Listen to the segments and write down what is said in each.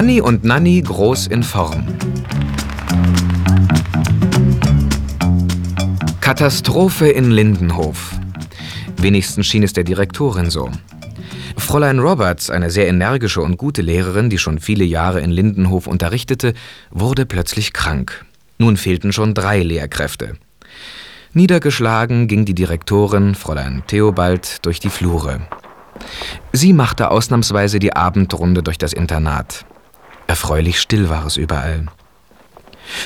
Hanni und Nanni groß in Form. Katastrophe in Lindenhof. Wenigstens schien es der Direktorin so. Fräulein Roberts, eine sehr energische und gute Lehrerin, die schon viele Jahre in Lindenhof unterrichtete, wurde plötzlich krank. Nun fehlten schon drei Lehrkräfte. Niedergeschlagen ging die Direktorin, Fräulein Theobald, durch die Flure. Sie machte ausnahmsweise die Abendrunde durch das Internat. Erfreulich still war es überall.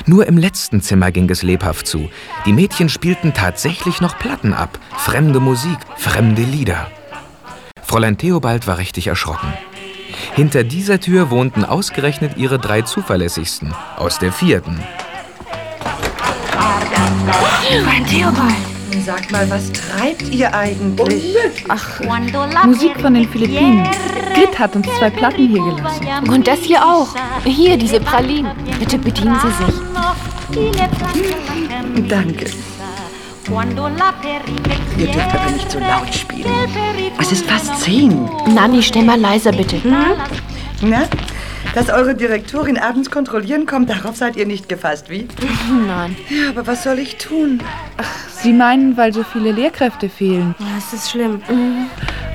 Nur im letzten Zimmer ging es lebhaft zu. Die Mädchen spielten tatsächlich noch Platten ab, fremde Musik, fremde Lieder. Fräulein Theobald war richtig erschrocken. Hinter dieser Tür wohnten ausgerechnet ihre drei zuverlässigsten aus der vierten. Fräulein Theobald. Sag mal, was treibt ihr eigentlich? Ach, Musik von den Philippinen. Grit hat uns zwei Platten hier gelassen. Und das hier auch. Hier, diese Pralinen. Bitte bedienen Sie sich. Danke. Ihr dürft aber nicht so laut spielen. Es ist fast zehn. Nanni, stell mal leiser, bitte. Na, dass eure Direktorin abends kontrollieren kommt, darauf seid ihr nicht gefasst, wie? Nein. Ja, aber was soll ich tun? Sie meinen, weil so viele Lehrkräfte fehlen. Ja, es ist schlimm.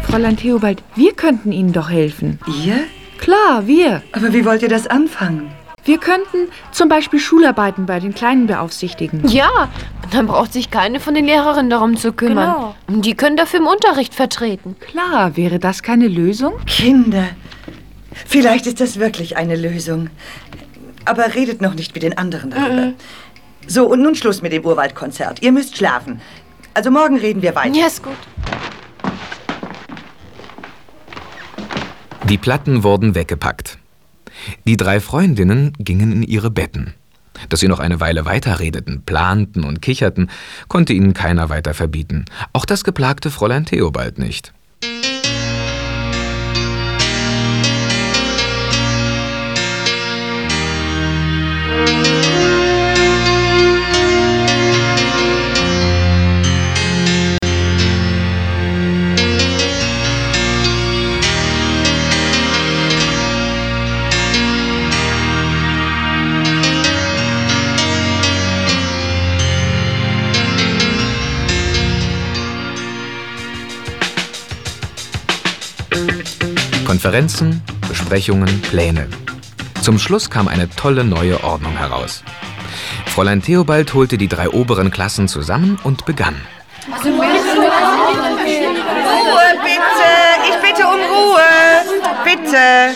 Fräulein Theobald, wir könnten Ihnen doch helfen. Ihr? Klar, wir. Aber wie wollt ihr das anfangen? Wir könnten zum Beispiel Schularbeiten bei den Kleinen beaufsichtigen. Ja, dann braucht sich keine von den Lehrerinnen darum zu kümmern. Die können dafür im Unterricht vertreten. Klar, wäre das keine Lösung? Kinder. Vielleicht ist das wirklich eine Lösung. Aber redet noch nicht mit den anderen darüber. So, und nun Schluss mit dem Urwaldkonzert. Ihr müsst schlafen. Also morgen reden wir weiter. Ja, ist gut. Die Platten wurden weggepackt. Die drei Freundinnen gingen in ihre Betten. Dass sie noch eine Weile weiterredeten, planten und kicherten, konnte ihnen keiner weiter verbieten. Auch das geplagte Fräulein Theobald nicht. Konferenzen, Besprechungen, Pläne. Zum Schluss kam eine tolle neue Ordnung heraus. Fräulein Theobald holte die drei oberen Klassen zusammen und begann. Ruhe, bitte! Ich bitte um Ruhe! Bitte!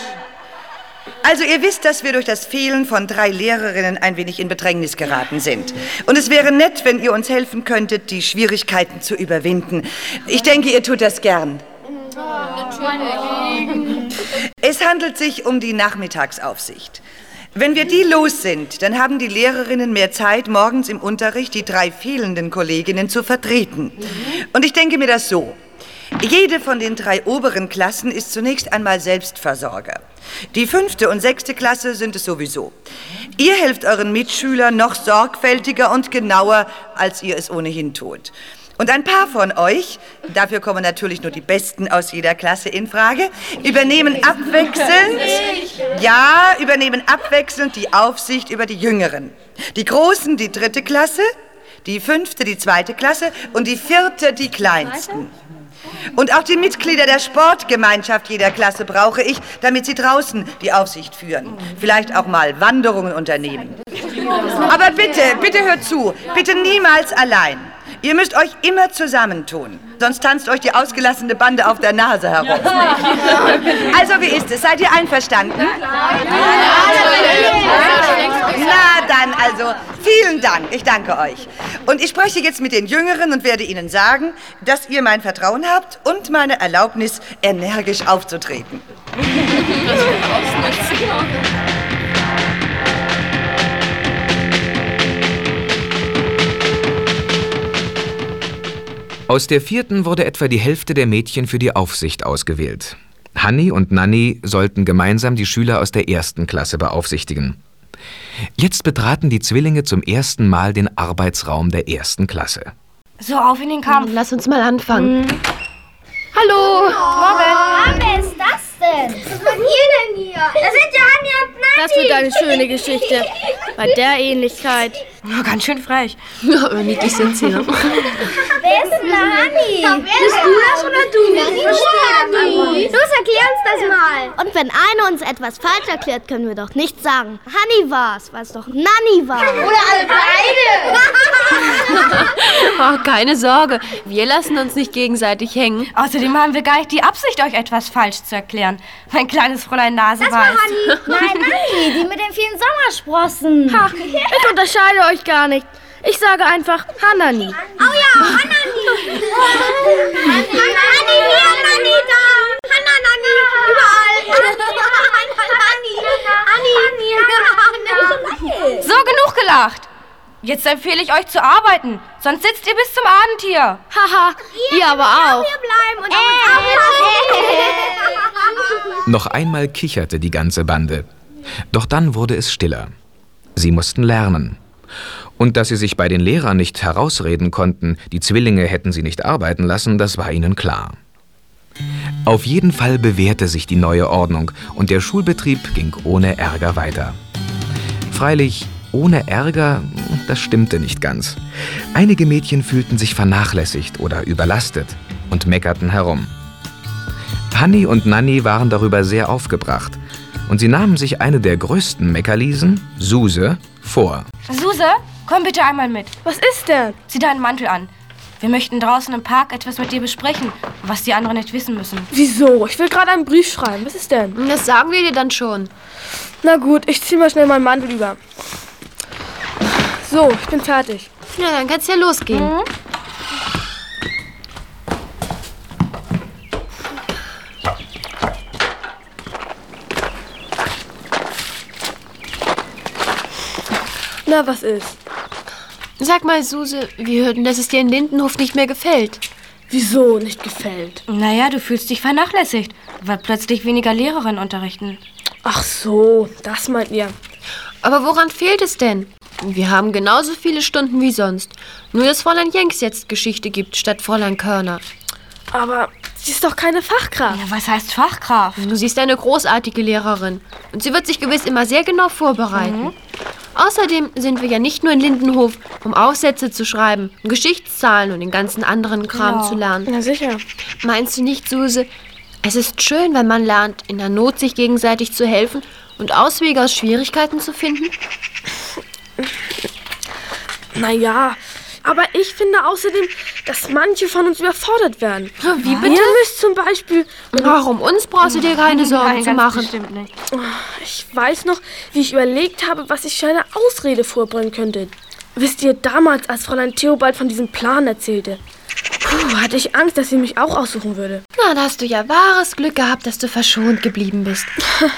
Also ihr wisst, dass wir durch das Fehlen von drei Lehrerinnen ein wenig in Bedrängnis geraten sind. Und es wäre nett, wenn ihr uns helfen könntet, die Schwierigkeiten zu überwinden. Ich denke, ihr tut das gern. Es handelt sich um die Nachmittagsaufsicht. Wenn wir die los sind, dann haben die Lehrerinnen mehr Zeit, morgens im Unterricht die drei fehlenden Kolleginnen zu vertreten. Und ich denke mir das so. Jede von den drei oberen Klassen ist zunächst einmal Selbstversorger. Die fünfte und sechste Klasse sind es sowieso. Ihr helft euren Mitschülern noch sorgfältiger und genauer, als ihr es ohnehin tut. Und ein paar von euch, dafür kommen natürlich nur die Besten aus jeder Klasse in Frage, übernehmen abwechselnd, ja, übernehmen abwechselnd die Aufsicht über die Jüngeren. Die Großen die dritte Klasse, die fünfte die zweite Klasse und die vierte die kleinsten. Und auch die Mitglieder der Sportgemeinschaft jeder Klasse brauche ich, damit sie draußen die Aufsicht führen. Vielleicht auch mal Wanderungen unternehmen. Aber bitte, bitte hört zu. Bitte niemals allein. Ihr müsst euch immer zusammentun. Sonst tanzt euch die ausgelassene Bande auf der Nase herum. Also, wie ist es? Seid ihr einverstanden? Na dann, also, vielen Dank. Ich danke euch. Und ich spreche jetzt mit den Jüngeren und werde ihnen sagen, dass ihr mein Vertrauen habt und meine Erlaubnis, energisch aufzutreten. Aus der vierten wurde etwa die Hälfte der Mädchen für die Aufsicht ausgewählt. Hanni und Nanni sollten gemeinsam die Schüler aus der ersten Klasse beaufsichtigen. Jetzt betraten die Zwillinge zum ersten Mal den Arbeitsraum der ersten Klasse. So, auf in den Kampf. Lass uns mal anfangen. Hallo. Morgen. wer ist das denn? Was macht ihr denn hier? Das sind ja Anja und Das wird eine schöne Geschichte. Bei der Ähnlichkeit. Ja, ganz schön frech. Ja, aber niedlich sind sie. Ne? Wer ist denn Nani? Bist du das oder du? Nani. Los, erklär uns das mal. Und wenn einer uns etwas falsch erklärt, können wir doch nicht sagen, Hanni war's, weil es doch Nanni war. Oder alle beide. Oh, keine Sorge, wir lassen uns nicht gegenseitig hängen. Außerdem haben wir gar nicht die Absicht, euch etwas falsch zu erklären. Mein kleines Fräulein Nase Das war weiß. Hanni. Nein, Nani, die mit den vielen Sommersprossen. Ha, ich unterscheide euch gar nicht. Ich sage einfach Hanani. Oh ja, Hannani. Hanni hier, Nani da. Hanna, Nani, überall. Hanni, Hanni, Hanni. So, genug gelacht. Jetzt empfehle ich euch zu arbeiten, sonst sitzt ihr bis zum Abend hier. Haha, ihr aber auch. Wir bleiben und uns aufpassen. Noch einmal kicherte die ganze Bande. Doch dann wurde es stiller. Sie mussten lernen. Und dass sie sich bei den Lehrern nicht herausreden konnten, die Zwillinge hätten sie nicht arbeiten lassen, das war ihnen klar. Auf jeden Fall bewährte sich die neue Ordnung und der Schulbetrieb ging ohne Ärger weiter. Freilich, ohne Ärger, das stimmte nicht ganz. Einige Mädchen fühlten sich vernachlässigt oder überlastet und meckerten herum. Hanni und Nanni waren darüber sehr aufgebracht und sie nahmen sich eine der größten Meckerliesen, Suse, vor. Suse, komm bitte einmal mit. Was ist denn? Zieh deinen Mantel an. Wir möchten draußen im Park etwas mit dir besprechen, was die anderen nicht wissen müssen. Wieso? Ich will gerade einen Brief schreiben. Was ist denn? Das sagen wir dir dann schon. Na gut, ich zieh mal schnell meinen Mantel über. So, ich bin fertig. Ja, dann kann's ja losgehen. Na, was ist? Sag mal, Suse, wir hörten, dass es dir in Lindenhof nicht mehr gefällt. Wieso nicht gefällt? Naja, du fühlst dich vernachlässigt, weil plötzlich weniger Lehrerinnen unterrichten. Ach so, das meint ihr. Aber woran fehlt es denn? Wir haben genauso viele Stunden wie sonst. Nur, dass Fräulein Jenks jetzt Geschichte gibt, statt Fräulein Körner. Aber sie ist doch keine Fachkraft. Ja, was heißt Fachkraft? Du siehst eine großartige Lehrerin. Und sie wird sich gewiss immer sehr genau vorbereiten. Außerdem sind wir ja nicht nur in Lindenhof, um Aufsätze zu schreiben, um Geschichtszahlen und den ganzen anderen Kram Genau. zu lernen. Na sicher. Meinst du nicht, Suse? Es ist schön, wenn man lernt, in der Not sich gegenseitig zu helfen und Auswege aus Schwierigkeiten zu finden. Naja, aber ich finde außerdem, dass manche von uns überfordert werden. Wie bitte? Ihr müsst zum Beispiel, Ach, um uns brauchst du dir keine Sorgen Nein, zu machen. bestimmt nicht. ich weiß noch, wie ich überlegt habe, was ich für eine Ausrede vorbringen könnte. Wisst ihr, damals, als Fräulein Theobald von diesem Plan erzählte, puh, hatte ich Angst, dass sie mich auch aussuchen würde. Na, da hast du ja wahres Glück gehabt, dass du verschont geblieben bist.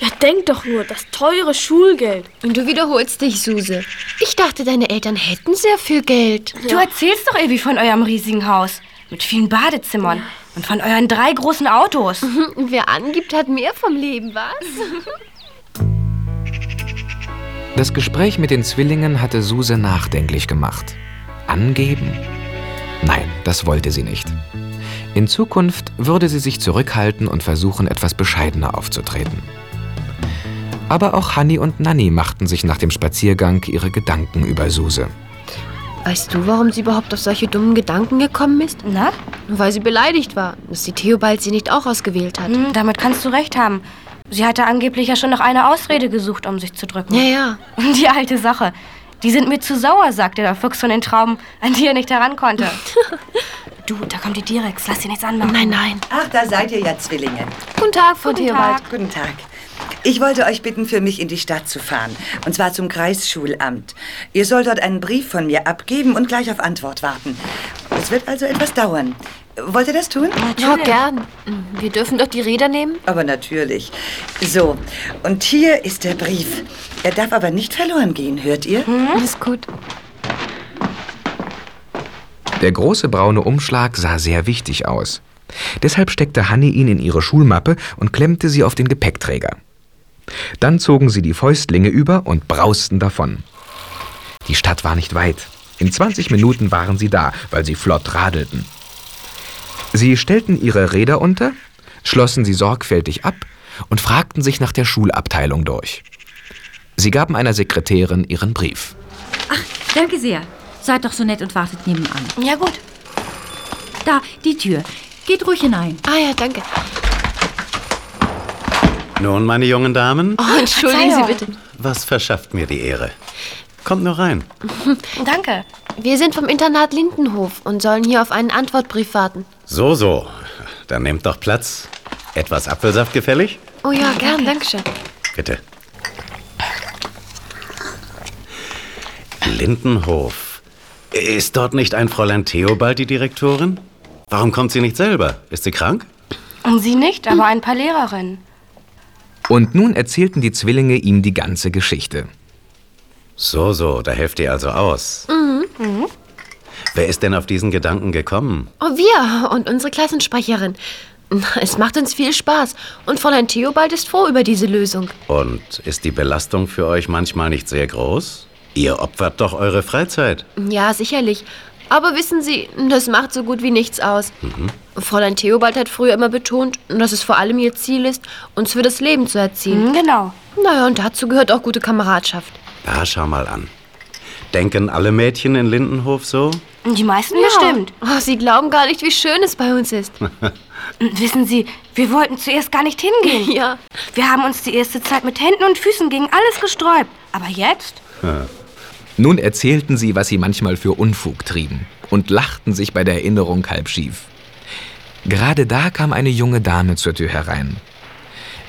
Ja, denk doch nur, das teure Schulgeld. Und du wiederholst dich, Suse. Ich dachte, deine Eltern hätten sehr viel Geld. Du erzählst doch ewig von eurem riesigen Haus. Mit vielen Badezimmern. Und von euren drei großen Autos. Und wer angibt, hat mehr vom Leben, was? Das Gespräch mit den Zwillingen hatte Suse nachdenklich gemacht. Angeben? Nein, das wollte sie nicht. In Zukunft würde sie sich zurückhalten und versuchen, etwas bescheidener aufzutreten. Aber auch Hanni und Nanni machten sich nach dem Spaziergang ihre Gedanken über Suse. Weißt du, warum sie überhaupt auf solche dummen Gedanken gekommen ist? Na? Nur weil sie beleidigt war, dass die Theobald sie nicht auch ausgewählt hat. Hm, damit kannst du recht haben. Sie hatte angeblich ja schon noch eine Ausrede gesucht, um sich zu drücken. Ja, ja. Die alte Sache. Die sind mir zu sauer, sagte der Fuchs von den Trauben, an die er nicht heran konnte. du, da kommt die Direx. Lass sie nichts anmachen. Nein, nein. Ach, da seid ihr ja Zwillinge. Guten Tag, Frau Guten. Tag. Guten Tag. Ich wollte euch bitten, für mich in die Stadt zu fahren. Und zwar zum Kreisschulamt. Ihr sollt dort einen Brief von mir abgeben und gleich auf Antwort warten. Es wird also etwas dauern. Wollt ihr das tun? Ja, gern. Wir dürfen doch die Räder nehmen. Aber natürlich. So, und hier ist der Brief. Er darf aber nicht verloren gehen, hört ihr? Ist gut. Der große braune Umschlag sah sehr wichtig aus. Deshalb steckte Hanni ihn in ihre Schulmappe und klemmte sie auf den Gepäckträger. Dann zogen sie die Fäustlinge über und brausten davon. Die Stadt war nicht weit. In 20 Minuten waren sie da, weil sie flott radelten. Sie stellten ihre Räder unter, schlossen sie sorgfältig ab und fragten sich nach der Schulabteilung durch. Sie gaben einer Sekretärin ihren Brief. Ach, danke sehr. Seid doch so nett und wartet nebenan. Ja, gut. Da, die Tür. Geht ruhig hinein. Ah ja, danke. Nun, meine jungen Damen, Oh, entschuldigen Sie bitte. was verschafft mir die Ehre? Kommt nur rein. Danke. Wir sind vom Internat Lindenhof und sollen hier auf einen Antwortbrief warten. So, so. Dann nehmt doch Platz. Etwas Apfelsaft gefällig? Oh ja, gern, danke schön. Bitte. Lindenhof. Ist dort nicht ein Fräulein Theobald die Direktorin? Warum kommt sie nicht selber? Ist sie krank? Und Sie nicht, aber ein paar Lehrerinnen. Und nun erzählten die Zwillinge ihm die ganze Geschichte. So, so, da helft ihr also aus. Wer ist denn auf diesen Gedanken gekommen? Oh, wir und unsere Klassensprecherin. Es macht uns viel Spaß und Fräulein Theobald ist froh über diese Lösung. Und ist die Belastung für euch manchmal nicht sehr groß? Ihr opfert doch eure Freizeit. Ja, sicherlich. Aber wissen Sie, das macht so gut wie nichts aus. Fräulein Theobald hat früher immer betont, dass es vor allem ihr Ziel ist, uns für das Leben zu erziehen. Hm, genau. Naja, und dazu gehört auch gute Kameradschaft. Da schau mal an. Denken alle Mädchen in Lindenhof so? Die meisten bestimmt. Oh, Sie glauben gar nicht, wie schön es bei uns ist. Und Wissen Sie, wir wollten zuerst gar nicht hingehen. Ja. Wir haben uns die erste Zeit mit Händen und Füßen gegen alles gesträubt. Aber jetzt? Nun erzählten sie, was sie manchmal für Unfug trieben und lachten sich bei der Erinnerung halb schief. Gerade da kam eine junge Dame zur Tür herein.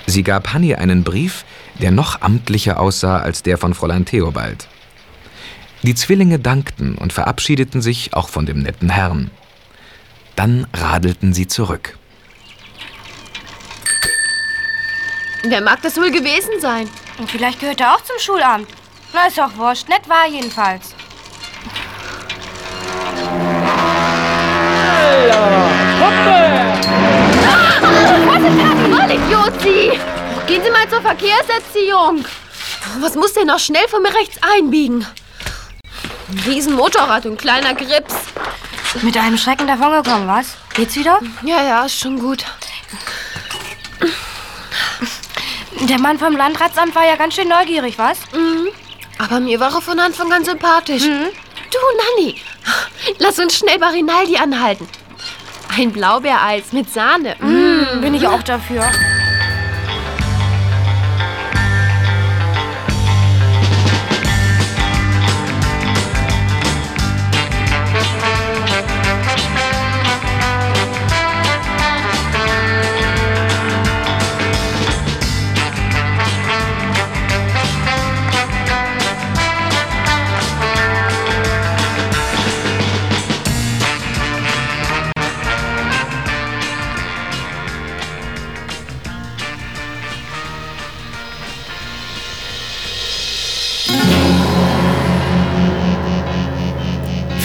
Sie gab Hanni einen Brief, der noch amtlicher aussah als der von Fräulein Theobald. Die Zwillinge dankten und verabschiedeten sich auch von dem netten Herrn. Dann radelten sie zurück. Wer mag das wohl gewesen sein? Und vielleicht gehört er auch zum Schulamt. Na, ist doch wurscht. Nett war er jedenfalls. Voll Idiot, Sie! Gehen Sie mal zur Verkehrserziehung. Was muss denn noch schnell von mir rechts einbiegen? Ein Riesenmotorrad und kleiner Grips. Mit einem Schrecken davongekommen, was? Geht's wieder? Ja, ja, ist schon gut. Der Mann vom Landratsamt war ja ganz schön neugierig, was? Aber mir war er von Anfang an sympathisch. Du, Nanni, lass uns schnell bei Rinaldi anhalten. Ein Blaubeereis mit Sahne. Mm. Bin ich auch dafür.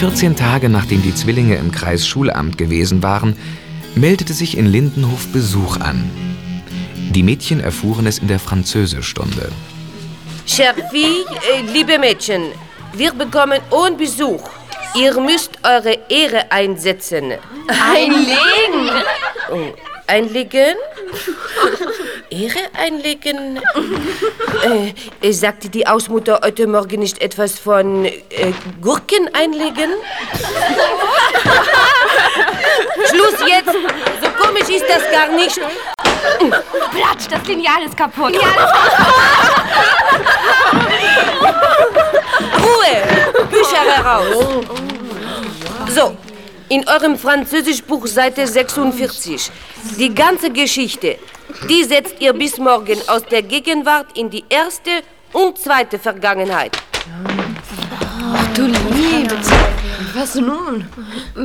Vierzehn Tage nachdem die Zwillinge im Kreis Schulamt gewesen waren, meldete sich in Lindenhof Besuch an. Die Mädchen erfuhren es in der Französischstunde. Chère fille, äh, liebe Mädchen, wir bekommen einen Besuch. Ihr müsst eure Ehre einsetzen. Einlegen! Oh, einlegen? Ehre einlegen? Äh, sagte die Ausmutter heute Morgen nicht etwas von äh, Gurken einlegen? Schluss jetzt! So komisch ist das gar nicht. Platsch, das Lineal ist kaputt. Ruhe! Bücher heraus! So, in eurem Französischbuch Seite 46. Die ganze Geschichte, die setzt ihr bis morgen aus der Gegenwart in die erste und zweite Vergangenheit. Du liebe Zeit. Was nun?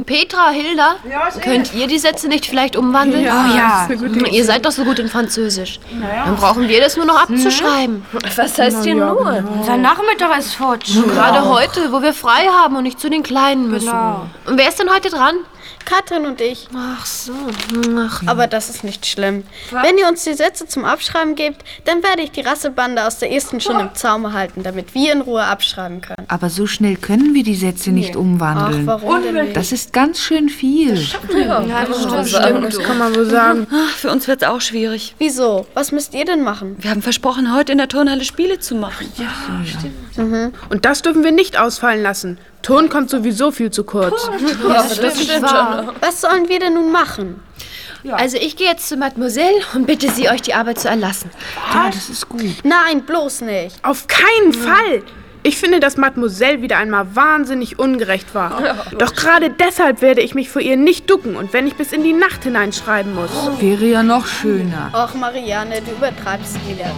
Petra, Hilda, könnt ihr die Sätze nicht vielleicht umwandeln? Ja, Oh ja. das ist eine gute Ihr seid doch so gut in Französisch. Dann brauchen wir das nur noch abzuschreiben. Was heißt hier nur? Unser Nachmittag ist futsch. Gerade heute, wo wir frei haben und nicht zu den Kleinen müssen. Genau. Und wer ist denn heute dran? Katrin und ich. Ach so. Ach. Aber das ist nicht schlimm. Wenn ihr uns die Sätze zum Abschreiben gebt, dann werde ich die Rasselbande aus der ersten schon im Zaume halten, damit wir in Ruhe abschreiben können. Aber so schnell können wir die Sätze nicht umwandeln. Ach, warum denn nicht? Das ist ganz schön viel. Ja, das stimmt. Das kann man wohl sagen. Ach, für uns wird's auch schwierig. Wieso? Was müsst ihr denn machen? Wir haben versprochen, heute in der Turnhalle Spiele zu machen. Ja, Mhm. Und das dürfen wir nicht ausfallen lassen. Ton kommt sowieso viel zu kurz. Ja, das stimmt wahr. Was sollen wir denn nun machen? Also ich gehe jetzt zu Mademoiselle und bitte sie, euch die Arbeit zu erlassen. Ja, das ist gut. Nein, bloß nicht. Auf keinen Fall! Ich finde, dass Mademoiselle wieder einmal wahnsinnig ungerecht war. Doch gerade deshalb werde ich mich vor ihr nicht ducken und wenn ich bis in die Nacht hineinschreiben muss. Wäre ja noch schöner. Och, Marianne, du übertreibst wieder.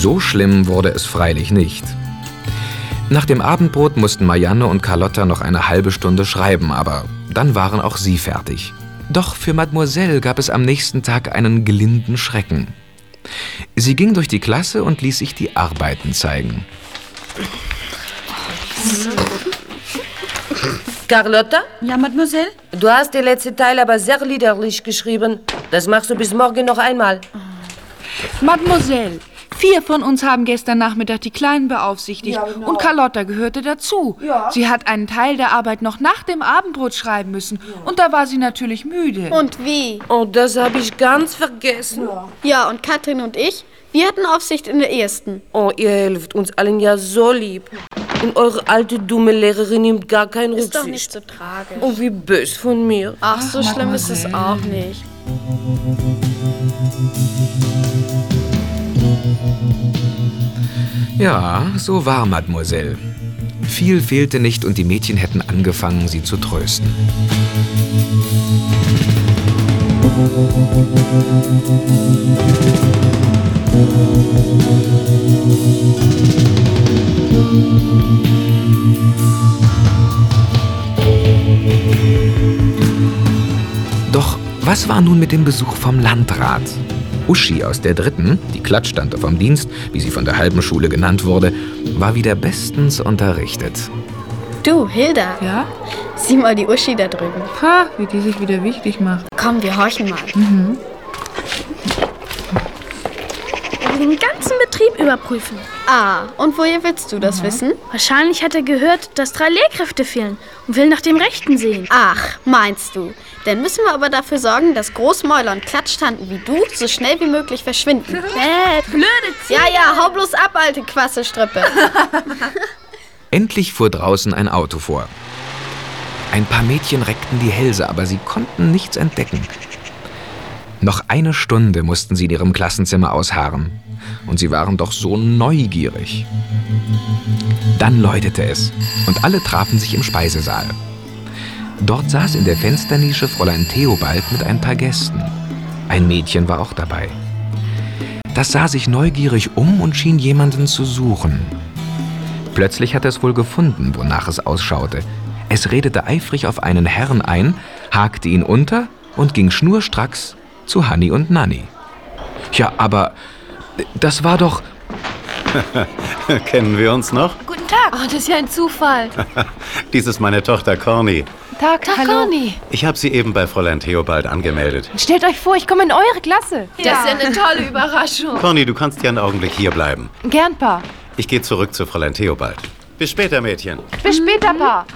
So schlimm wurde es freilich nicht. Nach dem Abendbrot mussten Marianne und Carlotta noch eine halbe Stunde schreiben, aber dann waren auch sie fertig. Doch für Mademoiselle gab es am nächsten Tag einen gelinden Schrecken. Sie ging durch die Klasse und ließ sich die Arbeiten zeigen. Carlotta? Ja, Mademoiselle? Du hast den letzten Teil aber sehr liederlich geschrieben. Das machst du bis morgen noch einmal. Mademoiselle, vier von uns haben gestern Nachmittag die Kleinen beaufsichtigt und Carlotta gehörte dazu. Sie hat einen Teil der Arbeit noch nach dem Abendbrot schreiben müssen und da war sie natürlich müde. Und wie? Oh, das habe ich ganz vergessen. Ja, und Katrin und ich, wir hatten Aufsicht in der ersten. Oh, ihr helft uns allen ja so lieb. Und eure alte, dumme Lehrerin nimmt gar keinen Ist doch Rücksicht. nicht so tragisch. Oh, wie bös von mir. Ach, so schlimm ist es auch nicht. Ja, so war Mademoiselle. Viel fehlte nicht und die Mädchen hätten angefangen, sie zu trösten. Doch was war nun mit dem Besuch vom Landrat? Uschi aus der dritten, die Klatschtante vom Dienst, wie sie von der halben Schule genannt wurde, war wieder bestens unterrichtet. Du, Hilda. Ja? Sieh mal die Uschi da drüben. Ha, wie die sich wieder wichtig macht. Komm, wir horchen mal. Den ganzen Betrieb überprüfen. Ah, und woher willst du das wissen? Wahrscheinlich hat er gehört, dass drei Lehrkräfte fehlen und will nach dem Rechten sehen. Ach, meinst du? Dann müssen wir aber dafür sorgen, dass Großmäuler und Klatschtanten wie du so schnell wie möglich verschwinden. Äh, blöde Zieh. Ja, ja, hau bloß ab, alte Quasselstrippe. Endlich fuhr draußen ein Auto vor. Ein paar Mädchen reckten die Hälse, aber sie konnten nichts entdecken. Noch eine Stunde mussten sie in ihrem Klassenzimmer ausharren. Und sie waren doch so neugierig. Dann läutete es und alle trafen sich im Speisesaal. Dort saß in der Fensternische Fräulein Theobald mit ein paar Gästen. Ein Mädchen war auch dabei. Das sah sich neugierig um und schien jemanden zu suchen. Plötzlich hatte es wohl gefunden, wonach es ausschaute. Es redete eifrig auf einen Herrn ein, hakte ihn unter und ging schnurstracks zu Hanni und Nanni. Ja, aber das war doch. Kennen wir uns noch? Guten Tag. Oh, das ist ja ein Zufall. Dies ist meine Tochter Corny. Tag, Tag, hallo. Conny. Ich habe sie eben bei Fräulein Theobald angemeldet. Stellt euch vor, ich komme in eure Klasse. Das ist ja eine tolle Überraschung. Corny, du kannst ja einen Augenblick hier bleiben. Gern, Pa. Ich gehe zurück zu Fräulein Theobald. Bis später, Mädchen. Bis später, Pa.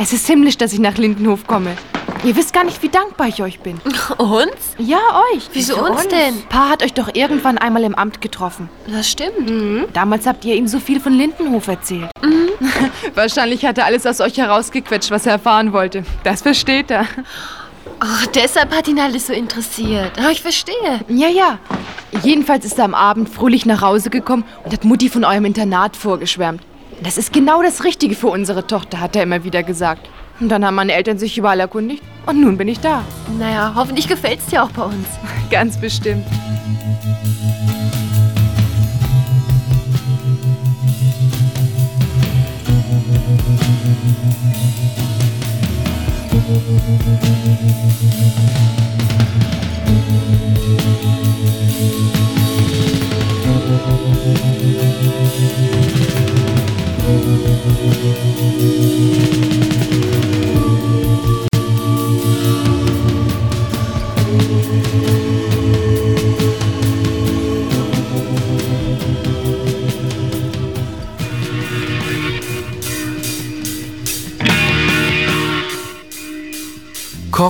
Es ist himmlisch, dass ich nach Lindenhof komme. Ihr wisst gar nicht, wie dankbar ich euch bin. Uns? Ja, euch. Wieso uns denn? Pa hat euch doch irgendwann einmal im Amt getroffen. Das stimmt. Damals habt ihr ihm so viel von Lindenhof erzählt. Wahrscheinlich hat er alles aus euch herausgequetscht, was er erfahren wollte. Das versteht er. Ach, deshalb hat ihn alles so interessiert. Aber ich verstehe. Ja, ja. Jedenfalls ist er am Abend fröhlich nach Hause gekommen und hat Mutti von eurem Internat vorgeschwärmt. Das ist genau das Richtige für unsere Tochter, hat er immer wieder gesagt. Und dann haben meine Eltern sich überall erkundigt und nun bin ich da. Naja, hoffentlich gefällt's dir auch bei uns. Ganz bestimmt.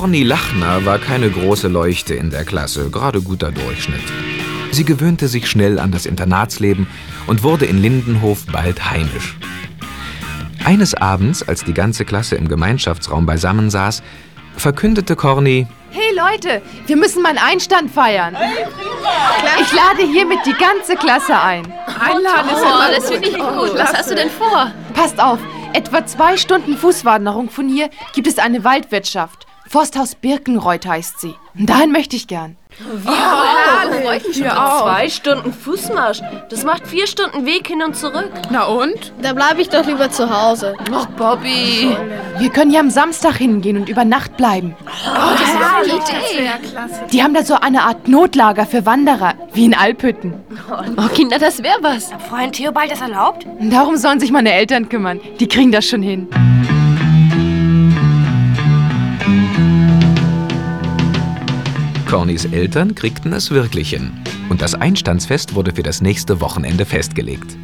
Corny Lachner war keine große Leuchte in der Klasse, gerade guter Durchschnitt. Sie gewöhnte sich schnell an das Internatsleben und wurde in Lindenhof bald heimisch. Eines Abends, als die ganze Klasse im Gemeinschaftsraum beisammensaß, verkündete Corny, Hey Leute, wir müssen meinen Einstand feiern. Ich lade hiermit die ganze Klasse ein. Einladen ist oh, das finde ich gut. Was hast du denn vor? Passt auf, etwa zwei Stunden Fußwanderung von hier gibt es eine Waldwirtschaft. Forsthaus Birkenreuth heißt sie. Dahin möchte ich gern. Wie oh, schon auf. Zwei Stunden Fußmarsch. Das macht vier Stunden Weg hin und zurück. Na und? Da bleibe ich doch lieber zu Hause. Ach, Bobby. Wir können ja am Samstag hingehen und über Nacht bleiben. Oh, das ist eine Idee. Die haben da so eine Art Notlager für Wanderer, wie in Alphütten. Oh, Kinder, das wäre was. Hat Fräulein Theobald das erlaubt? Darum sollen sich meine Eltern kümmern. Die kriegen das schon hin. Cornys Eltern kriegten es wirklich hin. Und das Einstandsfest wurde für das nächste Wochenende festgelegt.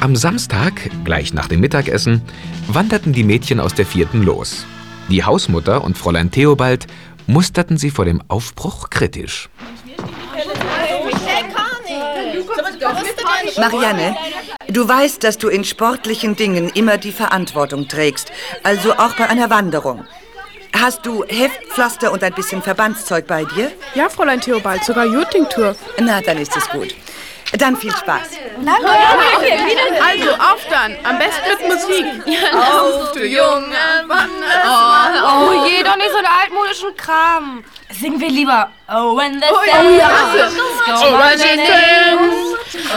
Am Samstag, gleich nach dem Mittagessen, wanderten die Mädchen aus der vierten los. Die Hausmutter und Fräulein Theobald musterten sie vor dem Aufbruch kritisch. Marianne, du weißt, dass du in sportlichen Dingen immer die Verantwortung trägst, also auch bei einer Wanderung. Hast du Heftpflaster und ein bisschen Verbandszeug bei dir? Ja, Fräulein Theobald, sogar Jotingtour. Na, dann ist es gut. Dann viel Spaß. Danke. Also, auf dann. Am besten mit Musik. Auf, du junge. Oh, oh je, doch nicht so einen altmodischen Kram. Singen wir lieber Oh, when the Oh, saints go Oh, marching in.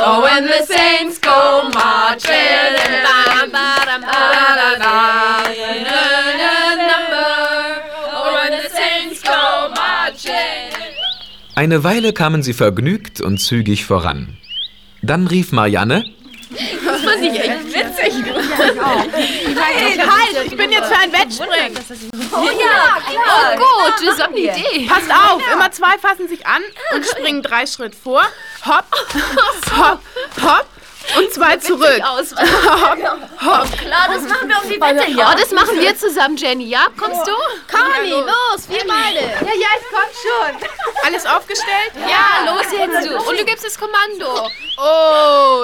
Oh, when the saints go marching in. Eine Weile kamen sie vergnügt und zügig voran. Dann rief Marianne, Das fand ich echt witzig. Hey, halt, ich bin jetzt für ein Wettspringen. Oh ja, klar. Oh gut, das ist auch eine Idee. Passt auf, immer zwei fassen sich an und springen drei Schritt vor. Hopp, hopp, hopp und zwei zurück. Hopp, hopp. Klar, das machen wir auf die Wette hier. Oh, das machen wir zusammen, Jenny. Ja, kommst du? Conny, los, wir beide. Ja, ja, ich komm schon. Alles aufgestellt? Ja, los jetzt du. Und du gibst das Kommando.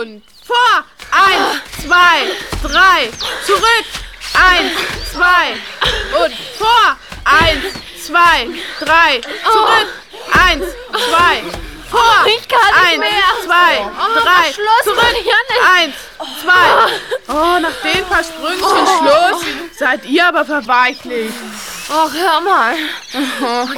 Und vor. Eins, zwei, drei. Zurück. Eins, zwei. Und vor. Eins, zwei, drei. Zurück. Eins, zwei. Vor. Ich kann nicht Eins, mehr. zwei, Oh, drei. Schluss, Zurück. Oh, nach den paar Sprüngen Schluss. Seid ihr aber verweichlicht. Oh, hör mal.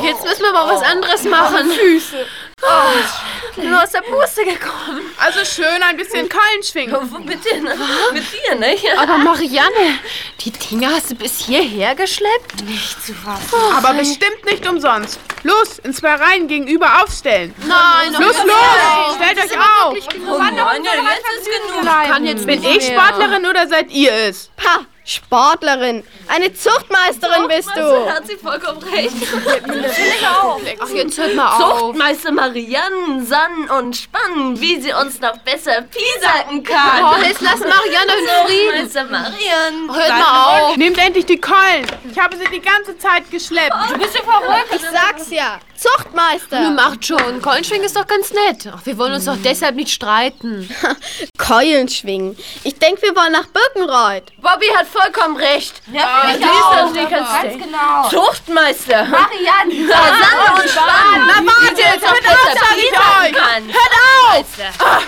Jetzt müssen wir mal was anderes machen. Füße. Oh, bin nur aus der Puste gekommen. Also schön ein bisschen Keilen schwingen. Mit dir, ne? Mit dir, ne? Aber Marianne, die Dinger hast du bis hierher geschleppt? Nicht zu fassen. Aber bestimmt nicht umsonst. Los, in zwei Reihen gegenüber aufstellen. Nein, los, nein, los, nein. stellt euch auf. Oh Mann, ja, jetzt ist genug. Ich kann jetzt Bin nicht ich mehr. Sportlerin oder seid ihr es? Pa, Sportlerin. Eine Zuchtmeisterin bist du. hat sie vollkommen recht. Ich auch. Ach, jetzt hört mal auf. Zuchtmeister Marianne, sann und spann, wie sie uns noch besser piesacken kann. Oh, jetzt lass Marianne in Frieden. Zuchtmeister Marianne. Hört mal auf. Nehmt endlich die Keulen. Ich habe sie die ganze Zeit geschleppt. Du bist ja verrückt. Ich sag's ja. Zuchtmeister. Ihr macht schon. Keulenschwingen ist doch ganz nett. Ach, wir wollen uns doch deshalb nicht streiten. Keulen schwingen. Ich denke, wir wollen nach Birkenreuth. Bobby hat vollkommen recht. Ja, ich ist auch. das nicht ganz genau. Zuchtmeister. Marianne. Sann und spann. Na, warte, hört auf, besser sag ich piesacken euch. kann. Hört auf!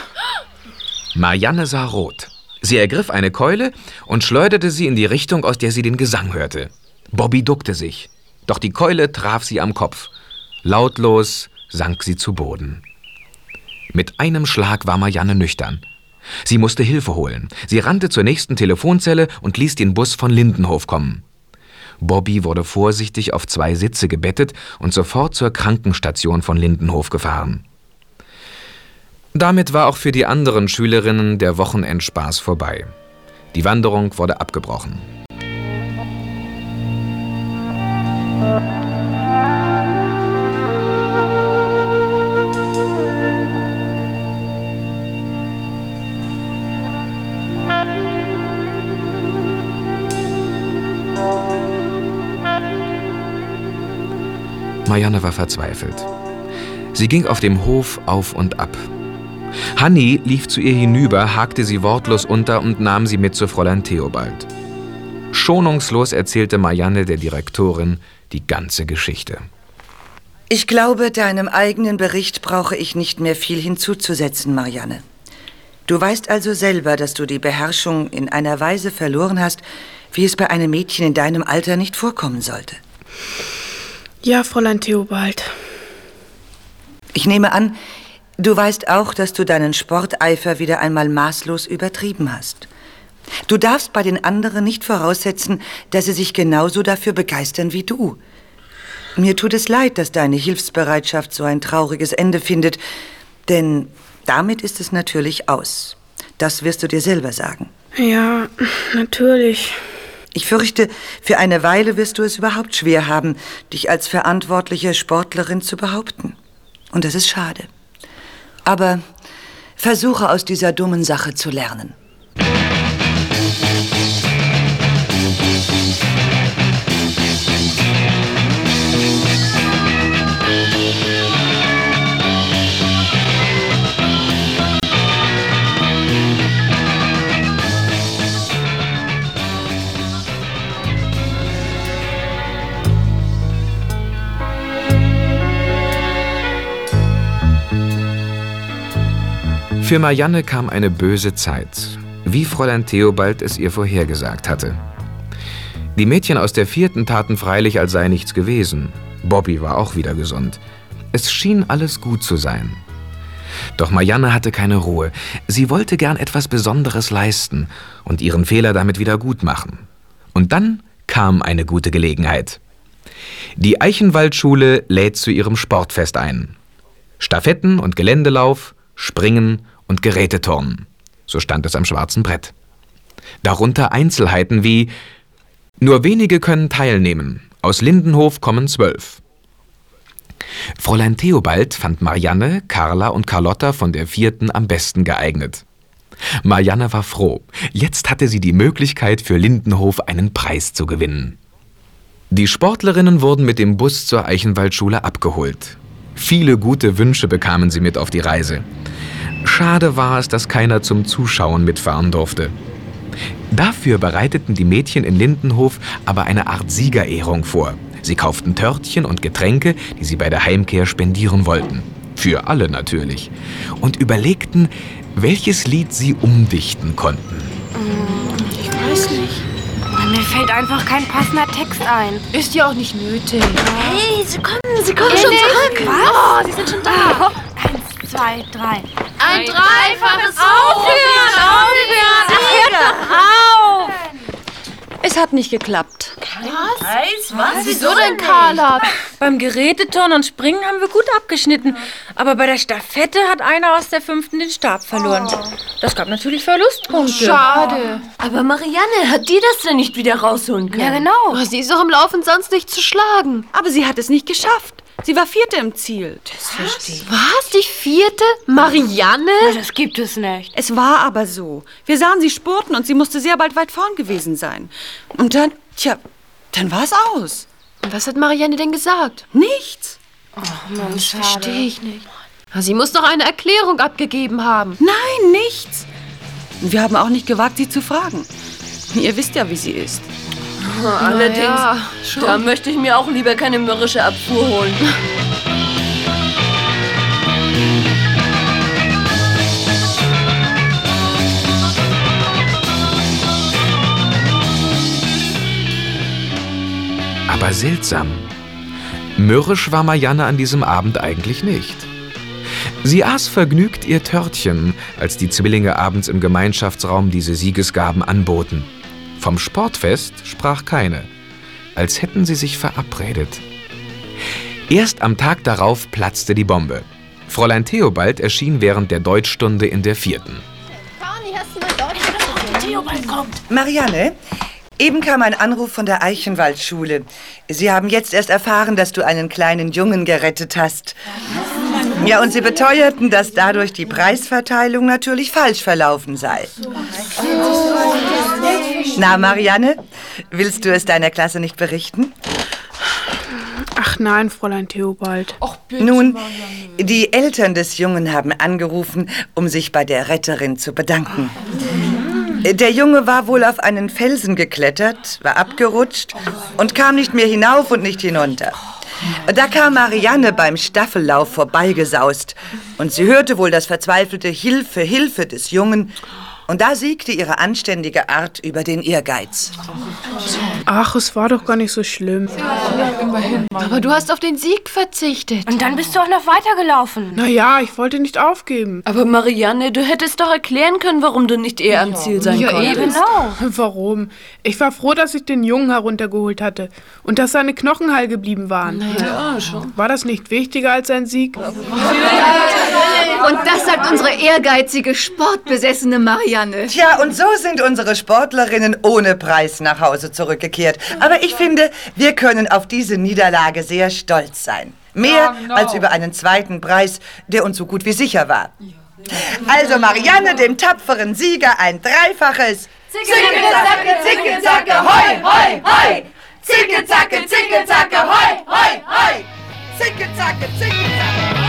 Marianne sah rot. Sie ergriff eine Keule und schleuderte sie in die Richtung, aus der sie den Gesang hörte. Bobby duckte sich. Doch die Keule traf sie am Kopf. Lautlos sank sie zu Boden. Mit einem Schlag war Marianne nüchtern. Sie musste Hilfe holen. Sie rannte zur nächsten Telefonzelle und ließ den Bus von Lindenhof kommen. Bobby wurde vorsichtig auf zwei Sitze gebettet und sofort zur Krankenstation von Lindenhof gefahren. Damit war auch für die anderen Schülerinnen der Wochenendspaß vorbei. Die Wanderung wurde abgebrochen. Marianne war verzweifelt. Sie ging auf dem Hof auf und ab. Hanni lief zu ihr hinüber, hakte sie wortlos unter und nahm sie mit zu Fräulein Theobald. Schonungslos erzählte Marianne der Direktorin die ganze Geschichte. Ich glaube, deinem eigenen Bericht brauche ich nicht mehr viel hinzuzusetzen, Marianne. Du weißt also selber, dass du die Beherrschung in einer Weise verloren hast, wie es bei einem Mädchen in deinem Alter nicht vorkommen sollte. Ja, Fräulein Theobald. Ich nehme an, du weißt auch, dass du deinen Sporteifer wieder einmal maßlos übertrieben hast. Du darfst bei den anderen nicht voraussetzen, dass sie sich genauso dafür begeistern wie du. Mir tut es leid, dass deine Hilfsbereitschaft so ein trauriges Ende findet, denn damit ist es natürlich aus. Das wirst du dir selber sagen. Ja, natürlich. Ich fürchte, für eine Weile wirst du es überhaupt schwer haben, dich als verantwortliche Sportlerin zu behaupten. Und das ist schade. Aber versuche aus dieser dummen Sache zu lernen. Für Marianne kam eine böse Zeit, wie Fräulein Theobald es ihr vorhergesagt hatte. Die Mädchen aus der vierten taten freilich, als sei nichts gewesen. Bobby war auch wieder gesund. Es schien alles gut zu sein. Doch Marianne hatte keine Ruhe. Sie wollte gern etwas Besonderes leisten und ihren Fehler damit wieder gut machen. Und dann kam eine gute Gelegenheit. Die Eichenwaldschule lädt zu ihrem Sportfest ein. Stafetten und Geländelauf, Springen und Geräteturnen. So stand es am schwarzen Brett. Darunter Einzelheiten wie Nur wenige können teilnehmen. Aus Lindenhof kommen zwölf. Fräulein Theobald fand Marianne, Carla und Carlotta von der vierten am besten geeignet. Marianne war froh. Jetzt hatte sie die Möglichkeit, für Lindenhof einen Preis zu gewinnen. Die Sportlerinnen wurden mit dem Bus zur Eichenwaldschule abgeholt. Viele gute Wünsche bekamen sie mit auf die Reise. Schade war es, dass keiner zum Zuschauen mitfahren durfte. Dafür bereiteten die Mädchen in Lindenhof aber eine Art Siegerehrung vor. Sie kauften Törtchen und Getränke, die sie bei der Heimkehr spendieren wollten. Für alle natürlich. Und überlegten, welches Lied sie umdichten konnten. Ich weiß nicht. Mir fällt einfach kein passender Text ein. Ist ja auch nicht nötig. Hey, sie kommen, sie kommen schon zurück. Was? Oh, sie sind schon da. Zwei, drei. Ein dreifaches Aufhören, aufhören, Ach, hört doch auf! Es hat nicht geklappt. Was? Eis? Was? Wieso denn, Carla? Beim Geräteturnen und Springen haben wir gut abgeschnitten. Aber bei der Staffette hat einer aus der fünften den Stab verloren. Das gab natürlich Verlustpunkte. Schade. Aber Marianne, hat die das denn nicht wieder rausholen können? Ja, genau. Sie ist doch im Laufen sonst nicht zu schlagen. Aber sie hat es nicht geschafft. Sie war Vierte im Ziel. Das verstehe ich. Was? Die vierte? Marianne? Das gibt es nicht. Es war aber so. Wir sahen sie spurten und sie musste sehr bald weit vorn gewesen sein. Und dann, tja, dann war es aus. Und was hat Marianne denn gesagt? Nichts. Das verstehe ich nicht. Na, Sie muss doch eine Erklärung abgegeben haben. Nein, nichts. Wir haben auch nicht gewagt, sie zu fragen. Ihr wisst ja, wie sie ist. Allerdings, ja, da möchte ich mir auch lieber keine mürrische Abfuhr holen. Aber seltsam. Mürrisch war Marianne an diesem Abend eigentlich nicht. Sie aß vergnügt ihr Törtchen, als die Zwillinge abends im Gemeinschaftsraum diese Siegesgaben anboten. Vom Sportfest sprach keine, als hätten sie sich verabredet. Erst am Tag darauf platzte die Bombe. Fräulein Theobald erschien während der Deutschstunde in der vierten. Theobald kommt. Marianne, eben kam ein Anruf von der Eichenwaldschule. Sie haben jetzt erst erfahren, dass du einen kleinen Jungen gerettet hast. Ja, und sie beteuerten, dass dadurch die Preisverteilung natürlich falsch verlaufen sei. Na, Marianne, willst du es deiner Klasse nicht berichten? Ach nein, Fräulein Theobald. Nun, die Eltern des Jungen haben angerufen, um sich bei der Retterin zu bedanken. Der Junge war wohl auf einen Felsen geklettert, war abgerutscht und kam nicht mehr hinauf und nicht hinunter. Da kam Marianne beim Staffellauf vorbeigesaust und sie hörte wohl das verzweifelte Hilfe, Hilfe des Jungen. Und da siegte ihre anständige Art über den Ehrgeiz. Ach, es war doch gar nicht so schlimm. Aber du hast auf den Sieg verzichtet. Und dann bist du auch noch weitergelaufen. Naja, ich wollte nicht aufgeben. Aber Marianne, du hättest doch erklären können, warum du nicht eher am Ziel sein Ja, konntest. eben. Warum? Ich war froh, dass ich den Jungen heruntergeholt hatte und dass seine Knochen heil geblieben waren. Ja, schon. War das nicht wichtiger als sein Sieg? Und das sagt unsere ehrgeizige, sportbesessene Marianne. Tja, und so sind unsere Sportlerinnen ohne Preis nach Hause zurückgekehrt. Aber ich finde, wir können auf diese Niederlage sehr stolz sein. Mehr als über einen zweiten Preis, der uns so gut wie sicher war. Also Marianne, dem tapferen Sieger, ein dreifaches Zicke-Zacke, Zicke-Zacke, hoi, hoi, hoi. Zicke-Zacke, Zicke-Zacke, hoi, hoi, hoi. Zicke-Zacke, Zicke-Zacke.